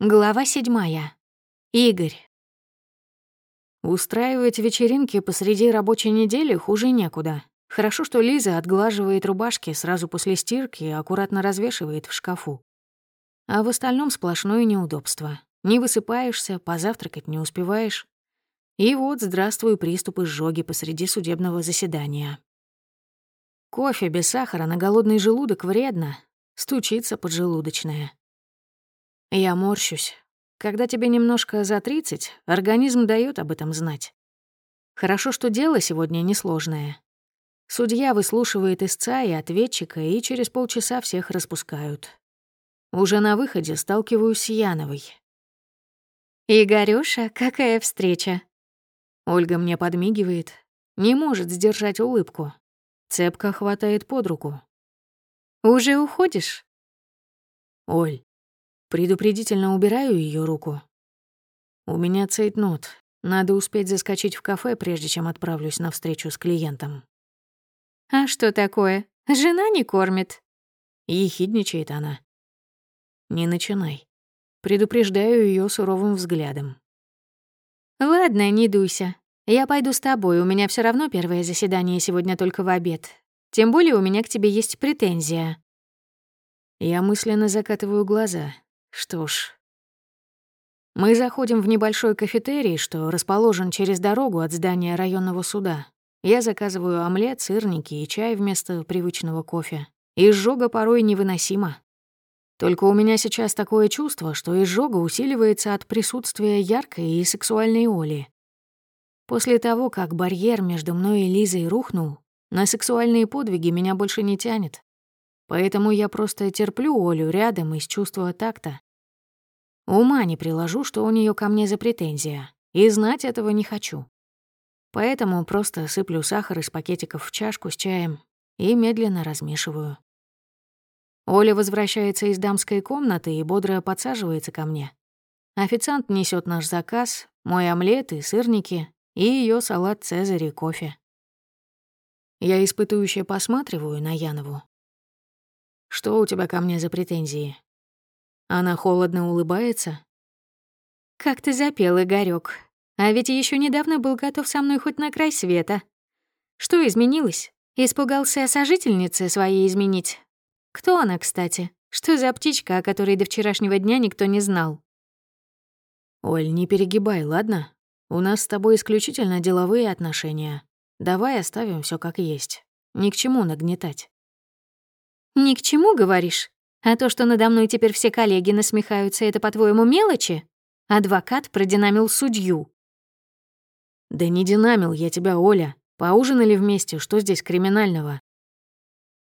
Глава седьмая. Игорь. Устраивать вечеринки посреди рабочей недели хуже некуда. Хорошо, что Лиза отглаживает рубашки сразу после стирки и аккуратно развешивает в шкафу. А в остальном сплошное неудобство. Не высыпаешься, позавтракать не успеваешь. И вот, здравствуй, приступ изжоги посреди судебного заседания. Кофе без сахара на голодный желудок вредно. Стучится поджелудочная. Я морщусь. Когда тебе немножко за 30, организм дает об этом знать. Хорошо, что дело сегодня несложное. Судья выслушивает истца и ответчика, и через полчаса всех распускают. Уже на выходе сталкиваюсь с Яновой. «Игорёша, какая встреча!» Ольга мне подмигивает, не может сдержать улыбку. Цепка хватает под руку. «Уже уходишь?» «Оль, Предупредительно убираю ее руку. У меня цейтнот. Надо успеть заскочить в кафе, прежде чем отправлюсь на встречу с клиентом. «А что такое? Жена не кормит?» Ехидничает она. «Не начинай». Предупреждаю ее суровым взглядом. «Ладно, не дуйся. Я пойду с тобой, у меня все равно первое заседание сегодня только в обед. Тем более у меня к тебе есть претензия». Я мысленно закатываю глаза. Что ж. Мы заходим в небольшой кафетерий, что расположен через дорогу от здания районного суда. Я заказываю омлет, сырники и чай вместо привычного кофе. Изжога порой невыносима. Только у меня сейчас такое чувство, что изжога усиливается от присутствия яркой и сексуальной Оли. После того, как барьер между мной и Лизой рухнул, на сексуальные подвиги меня больше не тянет. Поэтому я просто терплю Олю рядом из чувства такта. Ума не приложу, что у нее ко мне за претензия, и знать этого не хочу. Поэтому просто сыплю сахар из пакетиков в чашку с чаем и медленно размешиваю. Оля возвращается из дамской комнаты и бодро подсаживается ко мне. Официант несет наш заказ, мой омлет и сырники, и ее салат «Цезарь» и кофе. Я испытующе посматриваю на Янову, что у тебя ко мне за претензии? Она холодно улыбается. Как ты запел, Игорёк. А ведь еще недавно был готов со мной хоть на край света. Что изменилось? Испугался сожительницы своей изменить? Кто она, кстати? Что за птичка, о которой до вчерашнего дня никто не знал? Оль, не перегибай, ладно? У нас с тобой исключительно деловые отношения. Давай оставим все как есть. Ни к чему нагнетать. «Ни к чему, говоришь? А то, что надо мной теперь все коллеги насмехаются, это, по-твоему, мелочи?» Адвокат продинамил судью. «Да не динамил я тебя, Оля. Поужинали вместе, что здесь криминального?»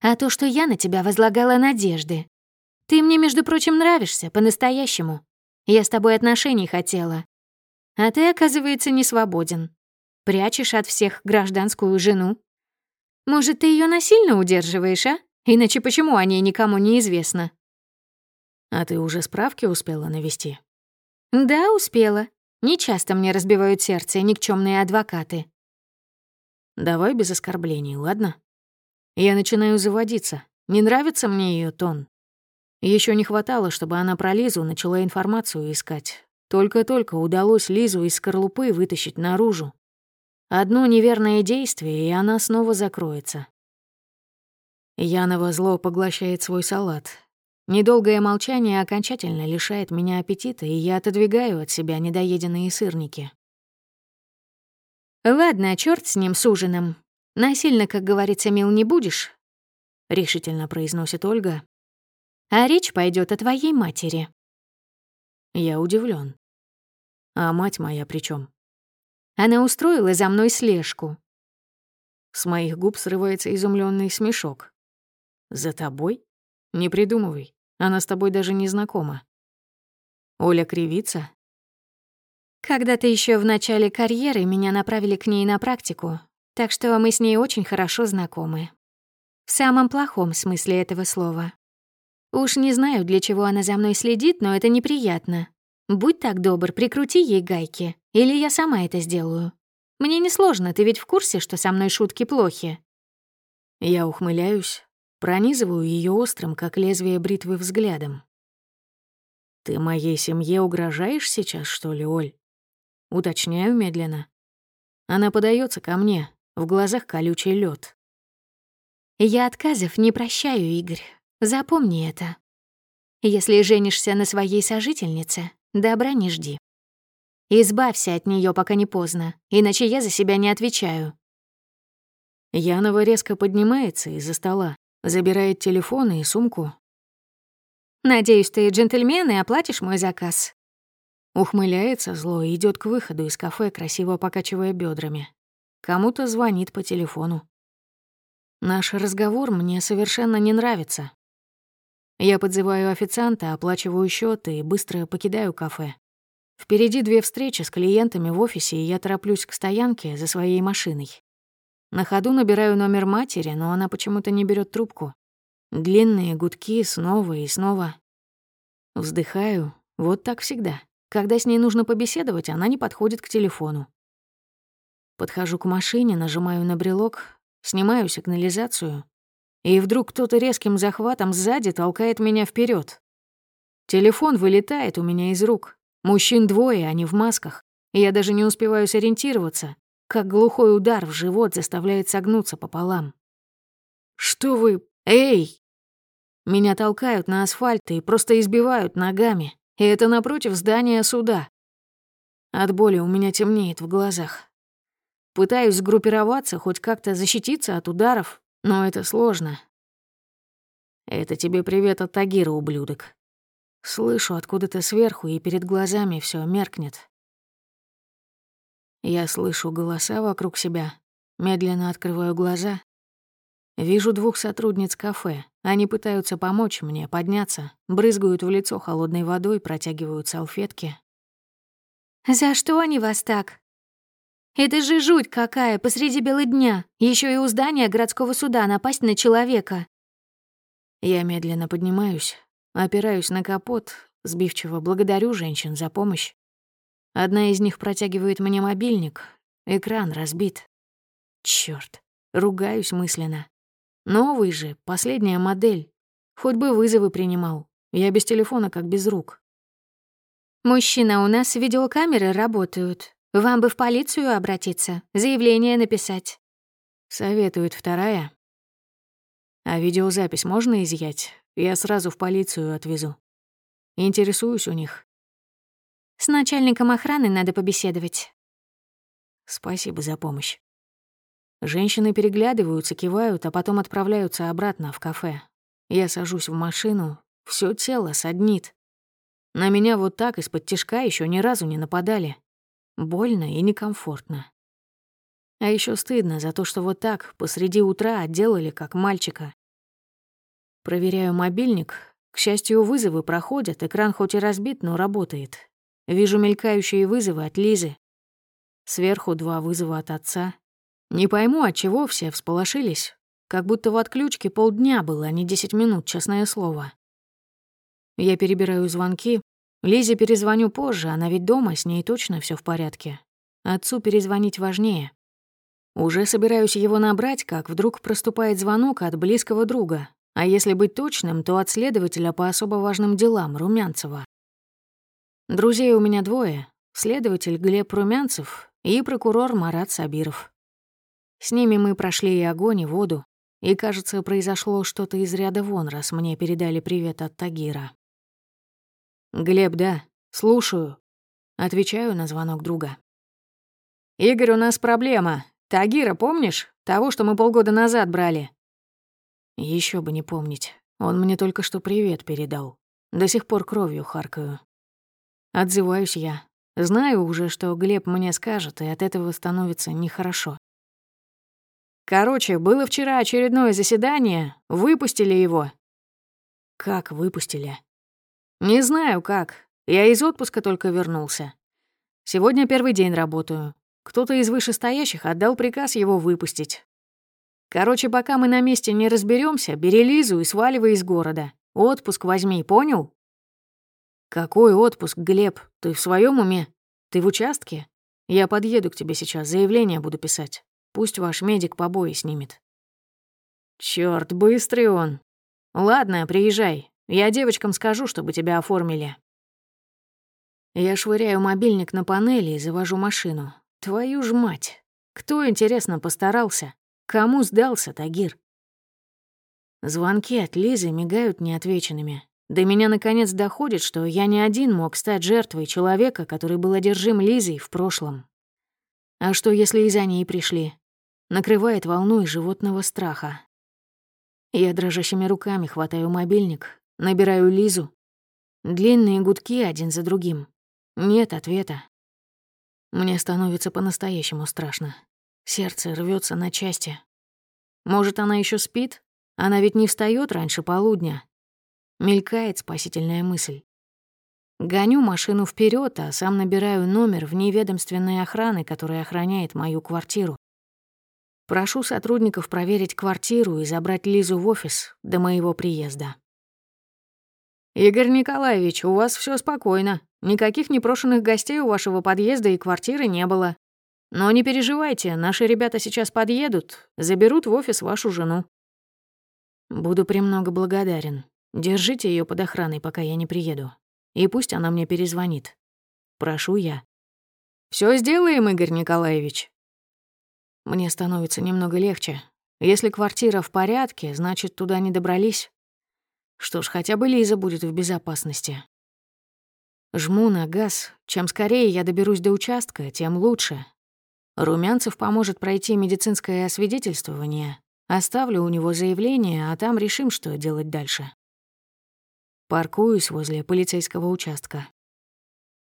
«А то, что я на тебя возлагала надежды. Ты мне, между прочим, нравишься, по-настоящему. Я с тобой отношений хотела. А ты, оказывается, не свободен. Прячешь от всех гражданскую жену. Может, ты ее насильно удерживаешь, а?» Иначе почему о ней никому не известно? А ты уже справки успела навести? Да, успела. Не часто мне разбивают сердце никчемные адвокаты. Давай без оскорблений, ладно? Я начинаю заводиться. Не нравится мне ее тон. Еще не хватало, чтобы она про Лизу начала информацию искать. Только-только удалось Лизу из скорлупы вытащить наружу. Одно неверное действие, и она снова закроется. Янова зло поглощает свой салат. Недолгое молчание окончательно лишает меня аппетита, и я отодвигаю от себя недоеденные сырники. «Ладно, черт с ним, с ужином. Насильно, как говорится, мил не будешь», — решительно произносит Ольга. «А речь пойдет о твоей матери». Я удивлен. А мать моя при чем? Она устроила за мной слежку. С моих губ срывается изумленный смешок. За тобой? Не придумывай. Она с тобой даже не знакома. Оля кривится? Когда-то еще в начале карьеры меня направили к ней на практику, так что мы с ней очень хорошо знакомы. В самом плохом смысле этого слова. Уж не знаю, для чего она за мной следит, но это неприятно. Будь так добр, прикрути ей гайки, или я сама это сделаю. Мне несложно, ты ведь в курсе, что со мной шутки плохи. Я ухмыляюсь, Пронизываю ее острым, как лезвие бритвы, взглядом. «Ты моей семье угрожаешь сейчас, что ли, Оль?» Уточняю медленно. Она подается ко мне, в глазах колючий лед. «Я отказов не прощаю, Игорь. Запомни это. Если женишься на своей сожительнице, добра не жди. Избавься от нее, пока не поздно, иначе я за себя не отвечаю». Янова резко поднимается из-за стола, забирает телефон и сумку. «Надеюсь, ты джентльмен и оплатишь мой заказ». Ухмыляется зло и идёт к выходу из кафе, красиво покачивая бедрами. Кому-то звонит по телефону. Наш разговор мне совершенно не нравится. Я подзываю официанта, оплачиваю счет и быстро покидаю кафе. Впереди две встречи с клиентами в офисе, и я тороплюсь к стоянке за своей машиной. На ходу набираю номер матери, но она почему-то не берет трубку. Длинные гудки снова и снова. Вздыхаю, вот так всегда. Когда с ней нужно побеседовать, она не подходит к телефону. Подхожу к машине, нажимаю на брелок, снимаю сигнализацию, и вдруг кто-то резким захватом сзади толкает меня вперед. Телефон вылетает у меня из рук. Мужчин двое, они в масках, и я даже не успеваю сориентироваться, как глухой удар в живот заставляет согнуться пополам. «Что вы... Эй!» Меня толкают на асфальт и просто избивают ногами, и это напротив здания суда. От боли у меня темнеет в глазах. Пытаюсь сгруппироваться, хоть как-то защититься от ударов, но это сложно. Это тебе привет от Тагира, ублюдок. Слышу откуда-то сверху, и перед глазами все меркнет. Я слышу голоса вокруг себя, медленно открываю глаза. Вижу двух сотрудниц кафе. Они пытаются помочь мне подняться, брызгают в лицо холодной водой, протягивают салфетки. «За что они вас так?» Это же жуть какая, посреди бела дня. Еще и у здания городского суда напасть на человека. Я медленно поднимаюсь, опираюсь на капот, сбивчиво благодарю женщин за помощь. Одна из них протягивает мне мобильник. Экран разбит. Чёрт, ругаюсь мысленно. Новый же, последняя модель. Хоть бы вызовы принимал. Я без телефона, как без рук. «Мужчина, у нас видеокамеры работают. Вам бы в полицию обратиться, заявление написать. Советует вторая. А видеозапись можно изъять? Я сразу в полицию отвезу. Интересуюсь у них. С начальником охраны надо побеседовать. Спасибо за помощь. Женщины переглядываются, кивают, а потом отправляются обратно в кафе. Я сажусь в машину, все тело саднит. На меня вот так из-под тишка еще ни разу не нападали. Больно и некомфортно. А еще стыдно за то, что вот так посреди утра отделали как мальчика. Проверяю мобильник. К счастью, вызовы проходят, экран хоть и разбит, но работает. Вижу мелькающие вызовы от Лизы. Сверху два вызова от отца. Не пойму, от чего все всполошились. Как будто в отключке полдня было, а не десять минут, честное слово. Я перебираю звонки, Лизе перезвоню позже, она ведь дома, с ней точно все в порядке. Отцу перезвонить важнее. Уже собираюсь его набрать, как вдруг проступает звонок от близкого друга. А если быть точным, то от следователя по особо важным делам Румянцева. Друзей у меня двое. Следователь Глеб Румянцев и прокурор Марат Сабиров. С ними мы прошли и огонь, и воду. И, кажется, произошло что-то из ряда вон, раз мне передали привет от Тагира. «Глеб, да, слушаю». Отвечаю на звонок друга. «Игорь, у нас проблема. Тагира, помнишь? Того, что мы полгода назад брали?» Еще бы не помнить. Он мне только что привет передал. До сих пор кровью харкаю. Отзываюсь я. Знаю уже, что Глеб мне скажет, и от этого становится нехорошо. Короче, было вчера очередное заседание, выпустили его. Как выпустили? «Не знаю, как. Я из отпуска только вернулся. Сегодня первый день работаю. Кто-то из вышестоящих отдал приказ его выпустить. Короче, пока мы на месте не разберемся, бери Лизу и сваливай из города. Отпуск возьми, понял?» «Какой отпуск, Глеб? Ты в своем уме? Ты в участке? Я подъеду к тебе сейчас, заявление буду писать. Пусть ваш медик побои снимет». Черт, быстрый он. Ладно, приезжай, я девочкам скажу, чтобы тебя оформили. Я швыряю мобильник на панели и завожу машину. Твою ж мать! Кто, интересно, постарался? Кому сдался Тагир? Звонки от Лизы мигают неотвеченными. До меня наконец доходит, что я не один мог стать жертвой человека, который был одержим Лизой в прошлом. А что, если и за ней пришли? Накрывает волной животного страха. Я дрожащими руками хватаю мобильник, набираю Лизу. Длинные гудки один за другим. Нет ответа. Мне становится по-настоящему страшно. Сердце рвется на части. Может, она еще спит? Она ведь не встает раньше полудня. Мелькает спасительная мысль. Гоню машину вперед, а сам набираю номер в неведомственной охраны, которая охраняет мою квартиру. Прошу сотрудников проверить квартиру и забрать Лизу в офис до моего приезда. «Игорь Николаевич, у вас все спокойно. Никаких непрошенных гостей у вашего подъезда и квартиры не было. Но не переживайте, наши ребята сейчас подъедут, заберут в офис вашу жену». Буду премного благодарен. Держите ее под охраной, пока я не приеду и пусть она мне перезвонит. Прошу я. Все сделаем, Игорь Николаевич. Мне становится немного легче. Если квартира в порядке, значит, туда не добрались. Что ж, хотя бы Лиза будет в безопасности. Жму на газ. Чем скорее я доберусь до участка, тем лучше. Румянцев поможет пройти медицинское освидетельствование. Оставлю у него заявление, а там решим, что делать дальше. Паркуюсь возле полицейского участка.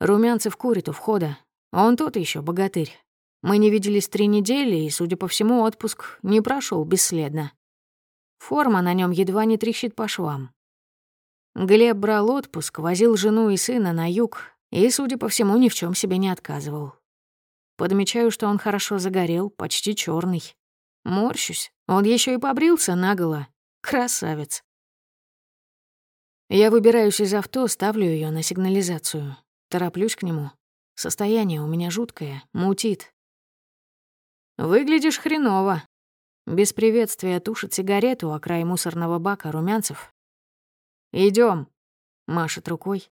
Румянцев курит у входа. Он тот еще богатырь. Мы не виделись три недели, и, судя по всему, отпуск не прошел бесследно. Форма на нем едва не трещит по швам. Глеб брал отпуск, возил жену и сына на юг, и, судя по всему, ни в чем себе не отказывал. Подмечаю, что он хорошо загорел, почти черный. Морщусь, он еще и побрился наголо. Красавец. Я выбираюсь из авто, ставлю ее на сигнализацию. Тороплюсь к нему. Состояние у меня жуткое, мутит. «Выглядишь хреново». Без приветствия тушит сигарету о край мусорного бака румянцев. Идем, машет рукой.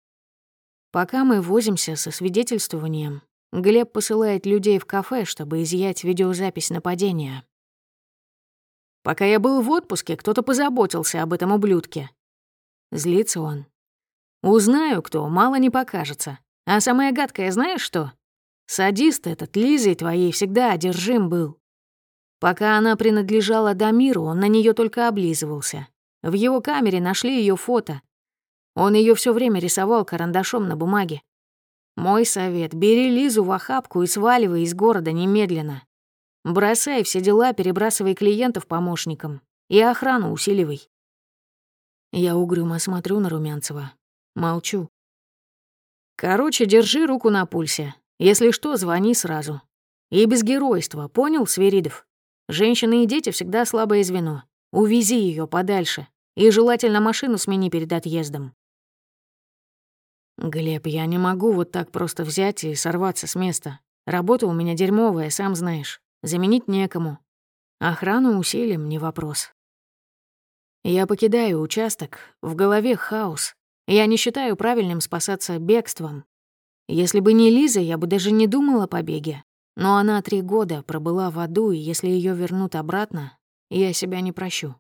Пока мы возимся со свидетельствованием, Глеб посылает людей в кафе, чтобы изъять видеозапись нападения. Пока я был в отпуске, кто-то позаботился об этом ублюдке. Злится он. Узнаю, кто, мало не покажется. А самое гадкое знаешь что? Садист этот Лизой твоей всегда одержим был. Пока она принадлежала Дамиру, он на нее только облизывался. В его камере нашли ее фото. Он ее все время рисовал карандашом на бумаге. Мой совет — бери Лизу в охапку и сваливай из города немедленно. Бросай все дела, перебрасывай клиентов помощникам и охрану усиливай. Я угрюмо смотрю на Румянцева. Молчу. Короче, держи руку на пульсе. Если что, звони сразу. И без геройства, понял, Сверидов? Женщины и дети всегда слабое звено. Увези ее подальше. И желательно машину смени перед отъездом. Глеб, я не могу вот так просто взять и сорваться с места. Работа у меня дерьмовая, сам знаешь. Заменить некому. Охрану усилим, не вопрос. Я покидаю участок, в голове хаос. Я не считаю правильным спасаться бегством. Если бы не Лиза, я бы даже не думала о побеге. Но она три года пробыла в аду, и если ее вернут обратно, я себя не прощу.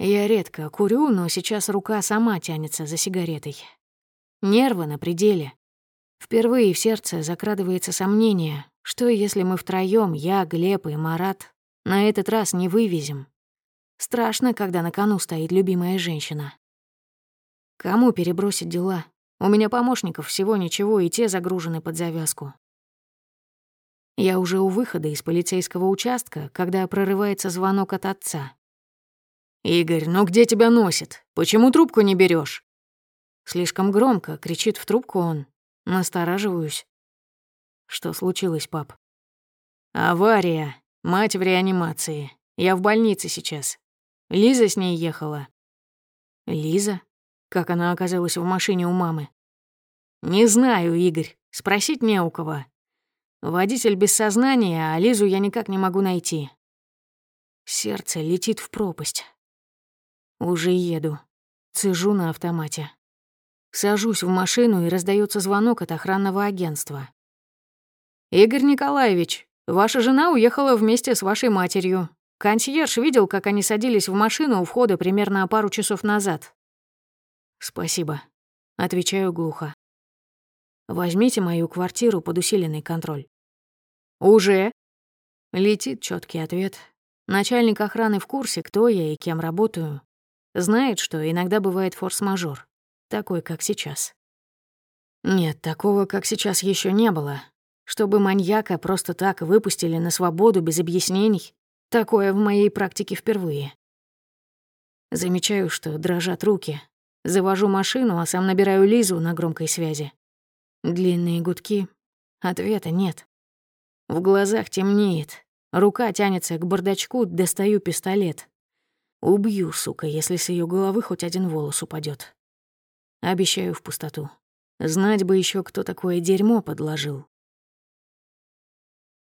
Я редко курю, но сейчас рука сама тянется за сигаретой. Нервы на пределе. Впервые в сердце закрадывается сомнение, что если мы втроём, я, Глеб и Марат, на этот раз не вывезем, Страшно, когда на кону стоит любимая женщина. Кому перебросить дела? У меня помощников всего ничего, и те загружены под завязку. Я уже у выхода из полицейского участка, когда прорывается звонок от отца. «Игорь, ну где тебя носит? Почему трубку не берешь? Слишком громко, кричит в трубку он. Настораживаюсь. Что случилось, пап? Авария. Мать в реанимации. Я в больнице сейчас. Лиза с ней ехала. Лиза? Как она оказалась в машине у мамы? Не знаю, Игорь. Спросить не у кого. Водитель без сознания, а Лизу я никак не могу найти. Сердце летит в пропасть. Уже еду. Цежу на автомате. Сажусь в машину, и раздается звонок от охранного агентства. «Игорь Николаевич, ваша жена уехала вместе с вашей матерью. Консьерж видел, как они садились в машину у входа примерно пару часов назад». «Спасибо», — отвечаю глухо. «Возьмите мою квартиру под усиленный контроль». «Уже?» Летит четкий ответ. Начальник охраны в курсе, кто я и кем работаю. Знает, что иногда бывает форс-мажор такой, как сейчас. Нет, такого, как сейчас, еще не было. Чтобы маньяка просто так выпустили на свободу без объяснений, такое в моей практике впервые. Замечаю, что дрожат руки. Завожу машину, а сам набираю Лизу на громкой связи. Длинные гудки. Ответа нет. В глазах темнеет. Рука тянется к бардачку, достаю пистолет. Убью, сука, если с ее головы хоть один волос упадет. Обещаю в пустоту. Знать бы еще, кто такое дерьмо подложил.